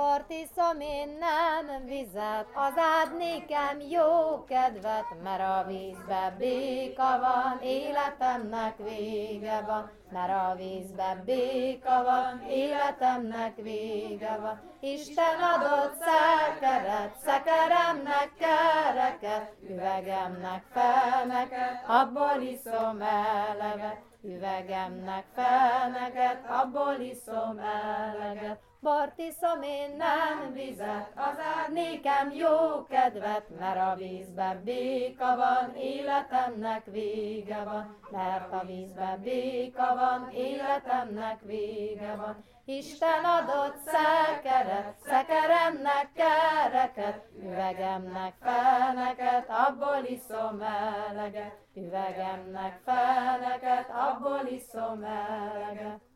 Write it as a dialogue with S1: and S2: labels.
S1: Bort iszom én nem vizet, az ád nékem jó kedvet, mert a vízbe béka van, életemnek vége van. Mert a vízbe béka van, életemnek vége van. Isten adott szekeret, szekeremnek kereket, üvegemnek felneket, abból iszom eleget. Üvegemnek felneket, abból iszom eleget. Bort iszom én nem vizet, az ád jó kedvet, mert a vízben béka van, életemnek vége van. Mert a vízben béka van, életemnek vége van. Isten adott szekeret, szekeremnek kereket, üvegemnek felneket, abból iszom eleget. Üvegemnek felneket, abból iszom eleget.